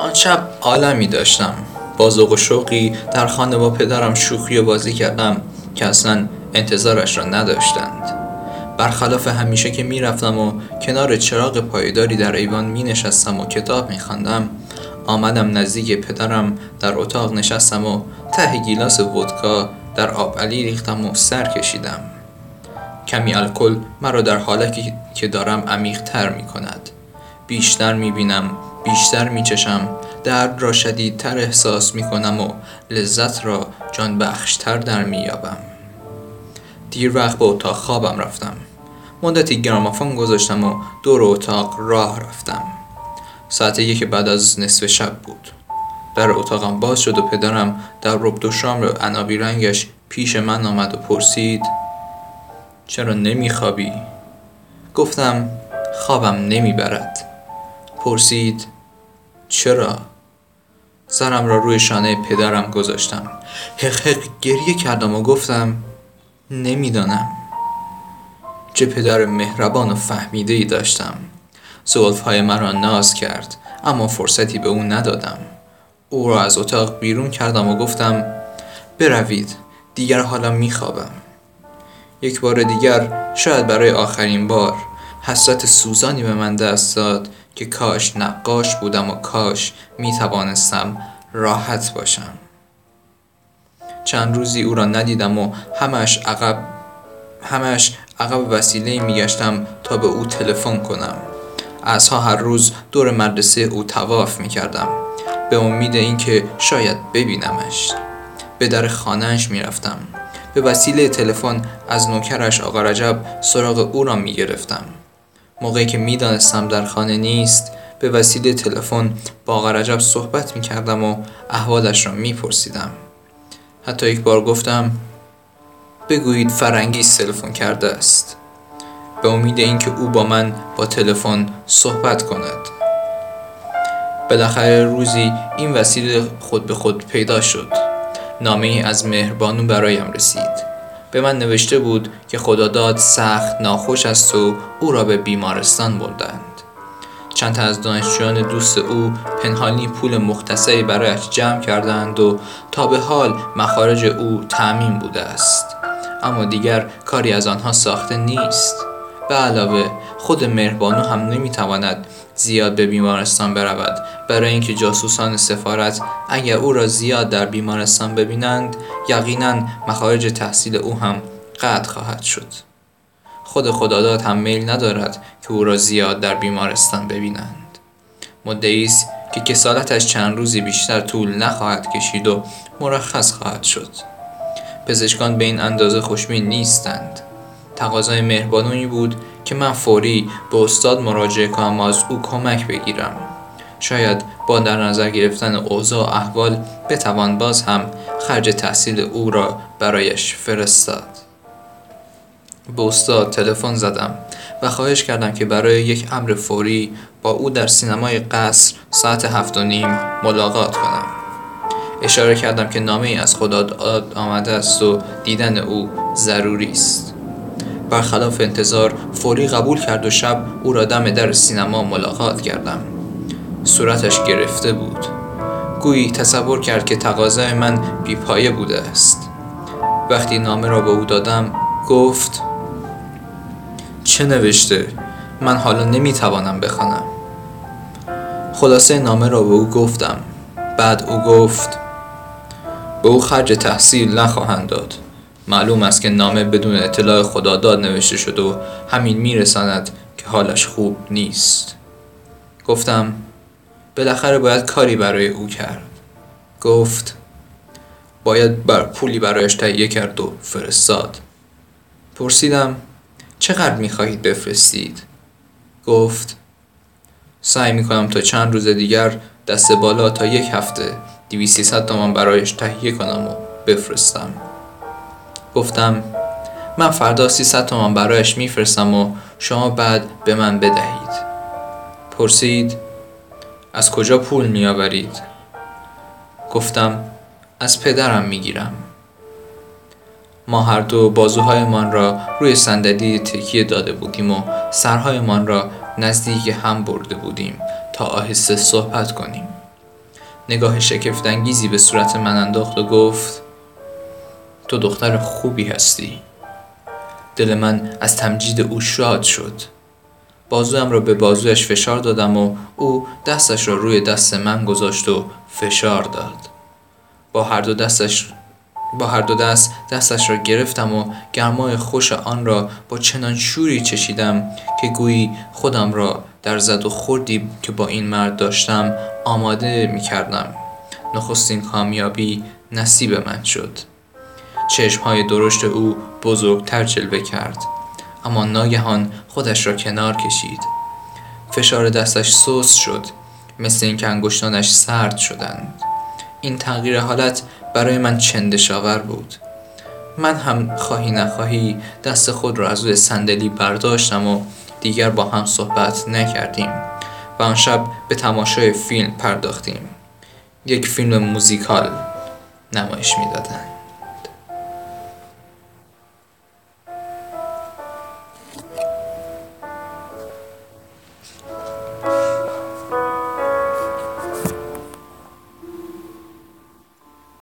آن شب عالمی داشتم. با ذوق و شوقی در خانه با پدرم شوخی و بازی کردم که اصلا انتظارش را نداشتند. برخلاف همیشه که می‌رفتم و کنار چراغ پایداری در ایوان می نشستم و کتاب می خواندم آمدم نزدیک پدرم در اتاق نشستم و ته گیلاس ودکا در آب علی ریختم و سر کشیدم. کمی الکل مرا در حالتی که دارم عمیق تر می کند بیشتر می بینم بیشتر می چشم درد را شدیدتر احساس می کنم و لذت را جان بخشتر در می یابم دیر وقت به اتاق خوابم رفتم. مدتی گرامافون گذاشتم و دور اتاق راه رفتم. ساعت یک بعد از نصف شب بود. در اتاقم باز شد و پدرم در رب دو شام رو عنابی رنگش پیش من آمد و پرسید چرا نمیخوابی؟ گفتم خوابم نمی‌برد. پرسید چرا؟ سرم را روی شانه پدرم گذاشتم. حق گریه کردم و گفتم نمی‌دانم. چه پدر مهربان و فهمیده ای داشتم. زولف های مرا ناز کرد اما فرصتی به او ندادم. او را از اتاق بیرون کردم و گفتم بروید دیگر حالا میخوابم. یک بار دیگر شاید برای آخرین بار حسرت سوزانی به من دست داد که کاش نقاش بودم و کاش می توانستم راحت باشم. چند روزی او را ندیدم و همش عقب همش عقب وسیله میگشتم تا به او تلفن کنم. ها هر روز دور مدرسه او تواف می کردم به امید اینکه شاید ببینمش. به در خانهش می رفتم به وسیله تلفن از نوکرش آقا رجب سراغ او را می گرفتم موقعی که می دانستم در خانه نیست به وسیله تلفن با رجب صحبت می کردم و احوالش را می پرسیدم حتی یک بار گفتم بگویید فرنگی تلفن کرده است. به امید اینکه او با من با تلفن صحبت کند. بالاخره روزی این وسیله خود به خود پیدا شد. نامه از مهربانو برایم رسید. به من نوشته بود که خداداد سخت ناخوش است و او را به بیمارستان بردند. چند تا از دانشجویان دوست او پنهانی پول مختصری برایش جمع کردند و تا به حال مخارج او تعمین بوده است. اما دیگر کاری از آنها ساخته نیست. به علاوه خود مهربانو هم نمی‌تواند زیاد به بیمارستان برود. برای اینکه جاسوسان سفارت اگر او را زیاد در بیمارستان ببینند یقینا مخارج تحصیل او هم قطع خواهد شد. خود خداداد هم میل ندارد که او را زیاد در بیمارستان ببینند. مدعی است که کسالتش چند روزی بیشتر طول نخواهد کشید و مرخص خواهد شد. پزشکان به این اندازه خوشبین نیستند. تقاضای مهربانویی بود که من فوری به استاد مراجعه کنم و از او کمک بگیرم. شاید با در نظر گرفتن اوضاع و احوال بتوان باز هم خرج تحصیل او را برایش فرستاد. به استاد تلفن زدم و خواهش کردم که برای یک امر فوری با او در سینمای قصر ساعت هفت و نیم ملاقات کنم. اشاره کردم که نامه ای از خدا آمده است و دیدن او ضروری است. برخلاف انتظار فوری قبول کرد و شب او را دم در سینما ملاقات کردم. صورتش گرفته بود. گویی تصور کرد که تقاضای من بیپایه بوده است. وقتی نامه را به او دادم گفت چه نوشته؟ من حالا نمی‌توانم بخوانم. خلاصه نامه را به او گفتم. بعد او گفت به او خرج تحصیل نخواهند داد. معلوم است که نامه بدون اطلاع خداداد نوشته شد و همین میرساند که حالش خوب نیست. گفتم بالاخره باید کاری برای او کرد. گفت باید بر پولی برایش تهیه کرد و فرستاد. پرسیدم چقدر می‌خواهید بفرستید؟ گفت سعی می‌کنم تا چند روز دیگر دست بالا تا یک هفته دیویسی تومان برایش تهیه کنم و بفرستم. گفتم من فردا 300 تومان برایش میفرستم و شما بعد به من بدهید. پرسید از کجا پول میآورید؟ گفتم از پدرم می‌گیرم. ما هر دو بازوهایمان را روی صندلی تکیه داده بودیم و سرهایمان را نزدیک هم برده بودیم تا آهسته صحبت کنیم. نگاه شکفتانگیزی به صورت من انداخت و گفت تو دختر خوبی هستی. دل من از تمجید او شاد شد. بازویم را به بازویش فشار دادم و او دستش را روی دست من گذاشت و فشار داد. با هر دو دستش با هر دو دست دستش را گرفتم و گرمای خوش آن را با چنان شوری چشیدم که گویی خودم را در زد و خوردی که با این مرد داشتم آماده می کردم نخستین کامیابی نصیب من شد. چشمهای درشت او بزرگتر جلوه کرد. اما ناگهان خودش را کنار کشید. فشار دستش سوس شد. مثل اینکه انگشتانش سرد شدند. این تغییر حالت برای من چندشاور بود. من هم خواهی نخواهی دست خود را از روی صندلی برداشتم و دیگر با هم صحبت نکردیم و آن شب به تماشای فیلم پرداختیم. یک فیلم موزیکال نمایش می‌دادند.